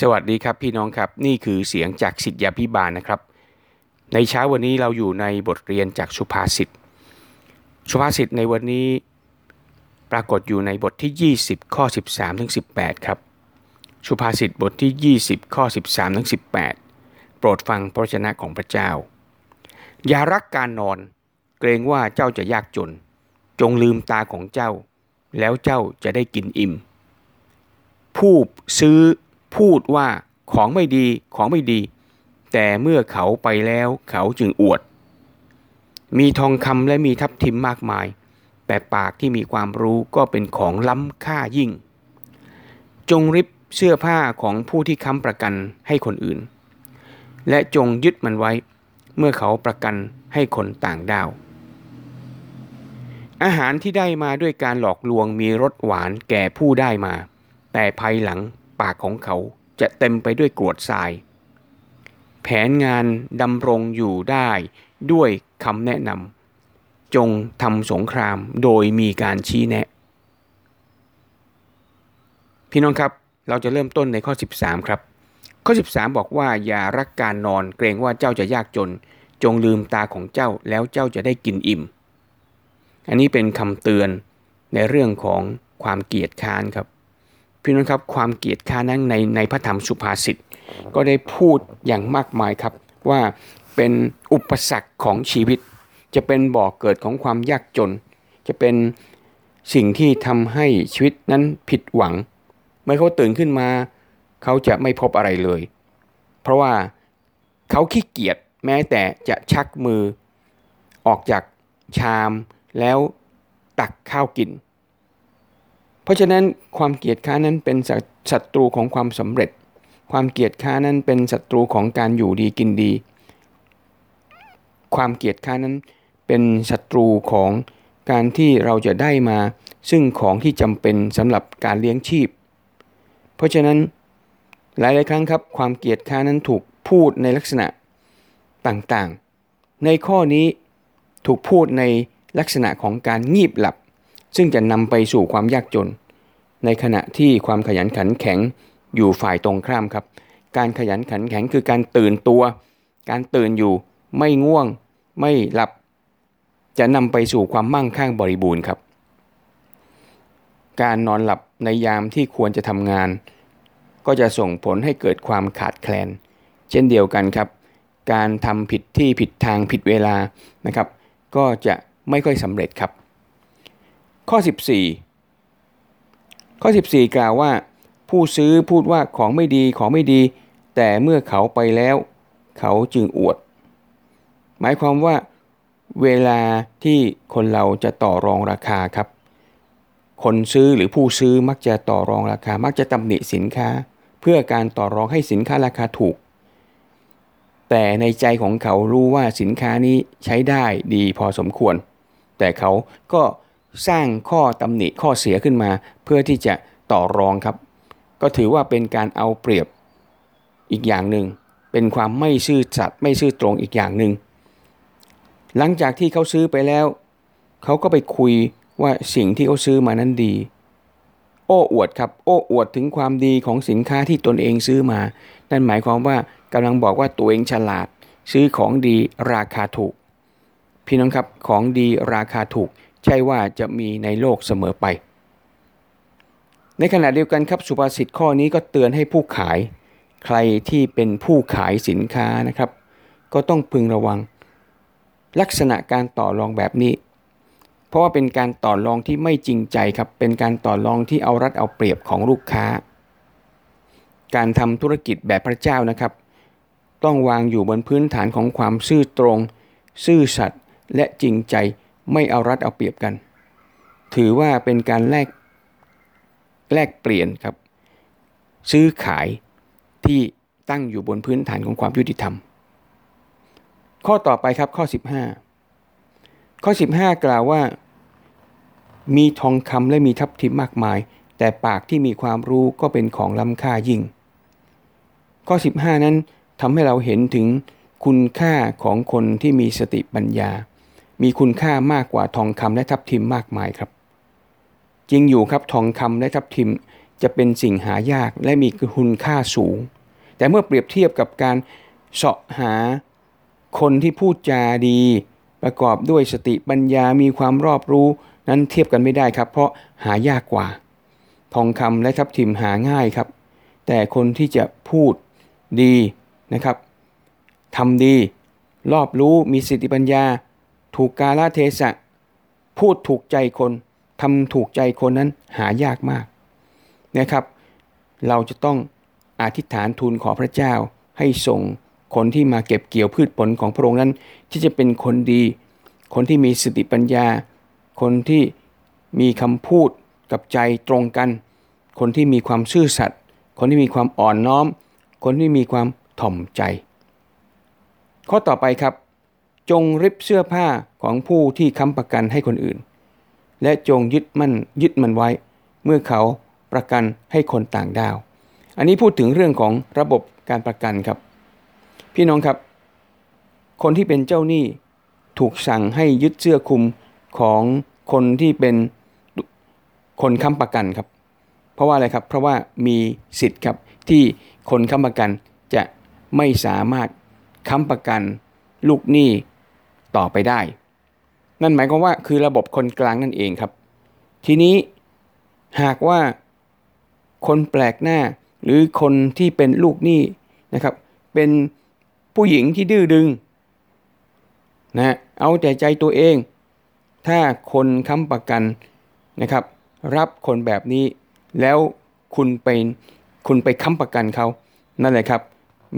สวัสดีครับพี่น้องครับนี่คือเสียงจากสิทธยาพิบาลนะครับ ในเช้าวันนี้เราอยู่ในบทเรียนจากสุภาษิตสุภาษิตในวันนี้ปรากฏอยู่ในบทที่ 20 ข้อ 13ถึง18 ครับ สุภาษิตบทที่ 20 ข้อ 13ถึง18 โปรดฟังพระชนะของพระเจ้า อย่ารักการนอน เกรงว่าเจ้าจะยากจน จงลืมตาของเจ้า แล้วเจ้าจะได้กินอิ่ม ผู้ซื้อ พูดว่าของไม่ดีของไม่ดี แต่เมื่อเขาไปแล้วเขาจึงอวด มีทองคำและมีทับทิมมากมาย แต่ปากที่มีความรู้ก็เป็นของล้ำค่ายิ่ง จงริบเสื้อผ้าของผู้ที่ค้ำประกันให้คนอื่น และจงยึดมันไว้ เมื่อเขาประกันให้คนต่างดาว อาหารที่ได้มาด้วยการหลอกลวงมีรสหวานแก่ผู้ได้มา แต่ภายหลัง ปากของเขาจะเต็มไปด้วยกรวดทราย แผนงานดำรงอยู่ได้ด้วยคำแนะนำจงทำสงครามโดยมีการชี้แนะ พี่น้องครับเราจะเริ่มต้นในข้อ 13 ครับ ข้อ 13 บอกว่าอย่ารักการนอนเกรงว่าเจ้าจะยากจน จงลืมตาของเจ้าแล้วเจ้าจะได้กินอิ่ม อันนี้เป็นคำเตือนในเรื่องของความเกียจค้านครับ พี่น้องครับความเกียจค้านั้นในในพระธรรมสุภาษิตก็ได้พูดอย่างมากมายครับว่าเป็นอุปสรรคของชีวิต จะเป็นบ่อกเกิดของความยากจน จะเป็นสิ่งที่ทำให้ชีวิตนั้นผิดหวัง เมื่อเขาตื่นขึ้นมา เขาจะไม่พบอะไรเลย เพราะว่าเขาขี้เกียจแม้แต่จะชักมือออกจากชามแล้วตักข้าวกิน ราะฉะนั้นความเกียดค้านั้นเป็นศัตรูของความสำเร็จ ความเกียดค้านั้นเป็นศัตรูของการอยู่ดีกินดี ความเกียดค้านั้นเป็นศัตรูของการที่เราจะได้มา ซึ่งของที่จำเป็นสำหรับการเลี้ยงชีพ เพราะฉะนั้นหลาย ๆ ครั้งครับ ความเกียดค้านั้นถูกพูดในลักษณะต่าง ๆ ในข้อนี้ถูกพูดในลักษณะของการงีบหลับ ซึ่งจะนำไปสู่ความยากจน ในขณะที่ความขยันขันแข็งอยู่ฝ่ายตรงข้ามครับ การขยันขันแข็งคือการตื่นตัว การตื่นอยู่ไม่ง่วง ไม่หลับ จะนำไปสู่ความมั่งคั่งบริบูรณ์ครับ การนอนหลับในยามที่ควรจะทำงาน ก็จะส่งผลให้เกิดความขาดแคลน เช่นเดียวกันครับ การทำผิดที่ผิดทางผิดเวลานะครับ ก็จะไม่ค่อยสำเร็จครับ ข้อ 14 ข้อ 14 กล่าวว่า ผู้ซื้อพูดว่าของไม่ดีของไม่ดี แต่เมื่อเขาไปแล้ว เขาจึงอวด หมายความว่า เวลาที่คนเราจะต่อรองราคาครับ คนซื้อหรือผู้ซื้อมักจะต่อรองราคา มักจะตำหนิสินค้า เพื่อการต่อรองให้สินค้าราคาถูก แต่ในใจของเขารู้ว่าสินค้านี้ใช้ได้ดีพอสมควร แต่เขาก็ สร้างข้อตำหนิข้อเสียขึ้นมา เพื่อที่จะต่อรองครับ ก็ถือว่าเป็นการเอาเปรียบอีกอย่างหนึ่งเป็นความไม่ซื่อสัตย์ไม่ซื่อตรงอีกอย่างหนึ่งหลังจากที่เขาซื้อไปแล้ว เขาก็ไปคุยว่าสิ่งที่เขาซื้อมานั้นดี โอ้อวดครับ โอ้อวดถึงความดีของสินค้าที่ตนเองซื้อมา นั่นหมายความว่ากำลังบอกว่าตัวเองฉลาด ซื้อของดีราคาถูก พี่น้องครับของดีราคาถูก ใช่ว่าจะมีในโลกเสมอไป ในขณะเดียวกันครับสุภาษิตข้อนี้ก็เตือนให้ผู้ขาย ใครที่เป็นผู้ขายสินค้านะครับ ก็ต้องพึงระวัง ลักษณะการต่อรองแบบนี้ เพราะว่าเป็นการต่อรองที่ไม่จริงใจครับ เป็นการต่อรองที่เอารัดเอาเปรียบของลูกค้า การทำธุรกิจแบบพระเจ้านะครับ ต้องวางอยู่บนพื้นฐานของความซื่อตรง ซื่อสัตย์และจริงใจ ไม่เอารัดเอาเปรียบกัน ถือว่าเป็นการแลกแลกเปลี่ยนครับ ซื้อขายที่ตั้งอยู่บนพื้นฐานของความยุติธรรม ข้อต่อไปครับข้อ 15 ข้อ 15 กล่าวว่า มีทองคำและมีทับทิมมากมาย แต่ปากที่มีความรู้ก็เป็นของล้ำค่ายิ่ง ข้อ 15 นั้นทำให้เราเห็นถึงคุณค่าของคนที่มีสติปัญญา มีคุณค่ามากกว่าทองคำและทับทิมมากมายครับ จริงอยู่ครับทองคำและทับทิมจะเป็นสิ่งหายากและมีคุณค่าสูง แต่เมื่อเปรียบเทียบกับการเสาะหาคนที่พูดจาดี ประกอบด้วยสติปัญญามีความรอบรู้นั้นเทียบกันไม่ได้ครับ เพราะหายากกว่า ทองคำและทับทิมหาง่ายครับ แต่คนที่จะพูดดีนะครับทำดี รอบรู้มีสติปัญญา ถูกกาลเทศะ พูดถูกใจคนทำถูกใจคนนั้นหายากมากนะครับ เราจะต้องอธิษฐานทูลขอพระเจ้าให้ส่งคนที่มาเก็บเกี่ยวพืชผลของพระองค์นั้น ที่จะเป็นคนดี คนที่มีสติปัญญา คนที่มีคำพูดกับใจตรงกัน คนที่มีความซื่อสัตย์คนที่มีความอ่อนน้อม คนที่มีความถ่อมใจ ข้อต่อไปครับ จงริบเสื้อผ้าของผู้ที่ค้ำประกันให้คนอื่น และจงยึดมั่นยึดมันไว้ เมื่อเขาประกันให้คนต่างดาว อันนี้พูดถึงเรื่องของระบบการประกันครับ พี่น้องครับ คนที่เป็นเจ้าหนี้ถูกสั่งให้ยึดเสื้อคลุมของคนที่เป็นคนค้ำประกันครับ เพราะว่าอะไรครับ เพราะว่ามีสิทธิ์ครับที่คนค้ำประกันจะไม่สามารถค้ำประกัน ลูกหนี้ ต่อไปได้ นั่นหมายความว่าคือระบบคนกลางนั่นเองครับ ทีนี้หากว่าคนแปลกหน้าหรือคนที่เป็นลูกหนี้นะครับ เป็นผู้หญิงที่ดื้อดึงนะเอาแต่ใจตัวเอง ถ้าคนค้ำประกันนะครับ รับคนแบบนี้แล้วคุณเป็นคุณไปค้ำประกันเขา นั่นแหละครับ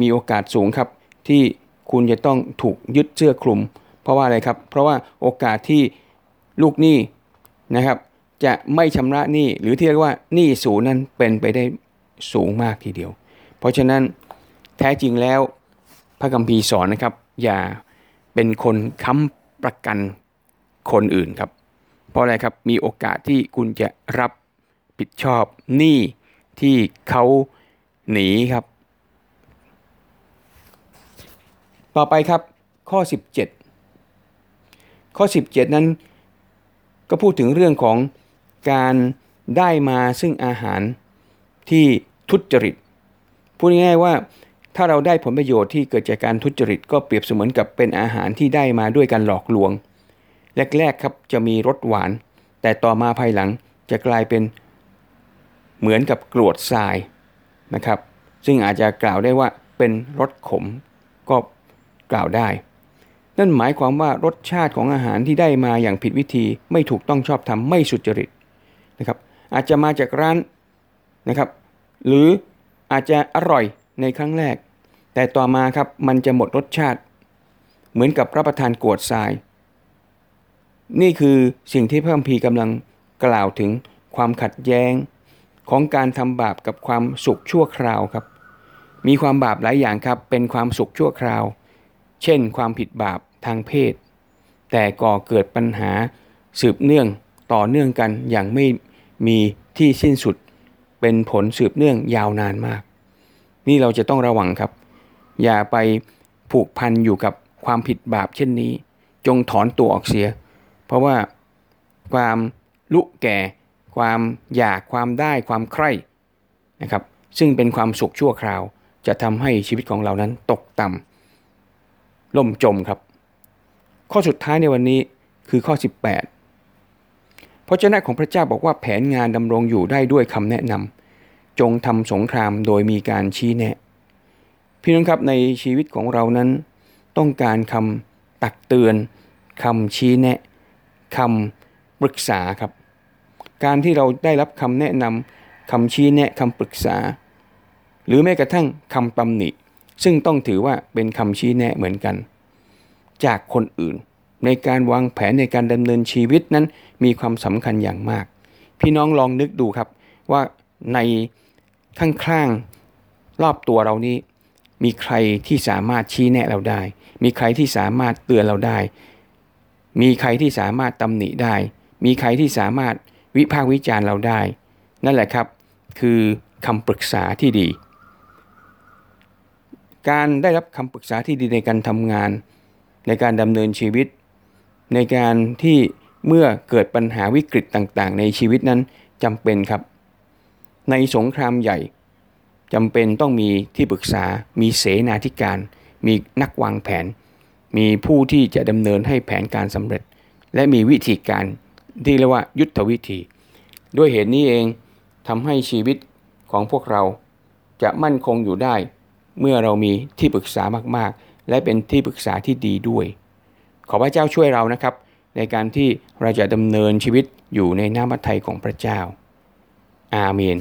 มีโอกาสสูงครับที่คุณจะต้องถูกยึดเสื้อคลุม เพราะว่าอะไรครับ เพราะว่าโอกาสที่ลูกหนี้นะครับ จะไม่ชำระหนี้หรือที่เรียกว่าหนี้สูงนั้นเป็นไปได้สูงมากทีเดียว เพราะฉะนั้นแท้จริงแล้วพระคัมภีร์สอนนะครับ อย่าเป็นคนค้ำประกันคนอื่นครับ เพราะอะไรครับมีโอกาสที่คุณจะรับผิดชอบหนี้ที่เขาหนีครับ ต่อไปครับข้อ 17 ข้อ 17 นั้น ก็พูดถึงเรื่องของการได้มาซึ่งอาหารที่ทุจริต พูดง่ายๆว่าถ้าเราได้ผลประโยชน์ที่เกิดจากการทุจริต ก็เปรียบเสมือนกับเป็นอาหารที่ได้มาด้วยการหลอกลวง แรกๆครับจะมีรสหวาน แต่ต่อมาภายหลังจะกลายเป็นเหมือนกับกรวดทรายนะครับ ซึ่งอาจจะกล่าวได้ว่าเป็นรสขมก็กล่าวได้ นั่นหมายความว่ารสชาติของอาหารที่ได้มาอย่างผิดวิธีไม่ถูกต้องชอบธรรมไม่สุจริตนะครับ อาจจะมาจากร้านนะครับ หรืออาจจะอร่อยในครั้งแรก แต่ต่อมาครับมันจะหมดรสชาติ เหมือนกับรับประทานกวดทราย นี่คือสิ่งที่พระคัมภีร์กำลังกล่าวถึงความขัดแย้งของการทำบาปกับความสุขชั่วคราวครับ มีความบาปหลายอย่างครับเป็นความสุขชั่วคราว เช่น ความผิดบาปทางเพศ แต่ก่อเกิดปัญหาสืบเนื่องต่อเนื่องกันอย่างไม่มีที่สิ้นสุด เป็นผลสืบเนื่องยาวนานมาก นี่เราจะต้องระวังครับ อย่าไปผูกพันอยู่กับความผิดบาปเช่นนี้ จงถอนตัวออกเสีย เพราะว่าความลุแก่ ความอยากความได้ความใคร่นะครับ ซึ่งเป็นความสุขชั่วคราว จะทำให้ชีวิตของเรานั้นตกต่ำ ล่มจมครับ ข้อสุดท้ายในวันนี้คือข้อ 18 พระเจ้าของพระเจ้าบอกว่าแผนงานดำรงอยู่ได้ด้วยคำแนะนำจงทำสงครามโดยมีการชี้แนะ พี่น้องครับในชีวิตของเรานั้น ต้องการคำตักเตือนคำชี้แนะคำปรึกษาครับ การที่เราได้รับคำแนะนำคำชี้แนะคำปรึกษา หรือแม้กระทั่งคำตำหนิ ซึ่งต้องถือว่าเป็นคำชี้แนะเหมือนกัน จากคนอื่น ในการวางแผนในการดำเนินชีวิตนั้นมีความสำคัญอย่างมาก พี่น้องลองนึกดูครับว่าในข้างๆรอบตัวเรานี้ มีใครที่สามารถชี้แนะเราได้ มีใครที่สามารถเตือนเราได้ มีใครที่สามารถตำหนิได้ มีใครที่สามารถวิพากษ์วิจารณ์เราได้ นั่นแหละครับ คือคำปรึกษาที่ดี การได้รับคำปรึกษาที่ดีในการทำงาน ในการดำเนินชีวิต ในการที่เมื่อเกิดปัญหาวิกฤตต่างๆ ในชีวิตนั้นจำเป็นครับ ในสงครามใหญ่จำเป็นต้องมีที่ปรึกษา มีเสนาธิการ มีนักวางแผน มีผู้ที่จะดำเนินให้แผนการสำเร็จ และมีวิธีการที่เรียกว่ายุทธวิธี ด้วยเหตุนี้เองทำให้ชีวิตของพวกเราจะมั่นคงอยู่ได้ เมื่อเรามีที่ปรึกษามากๆ และเป็นที่ปรึกษาที่ดีด้วย ขอพระเจ้าช่วยเรานะครับ ในการที่เราจะดำเนินชีวิตอยู่ในน้ำพระทัยของพระเจ้า อาเมน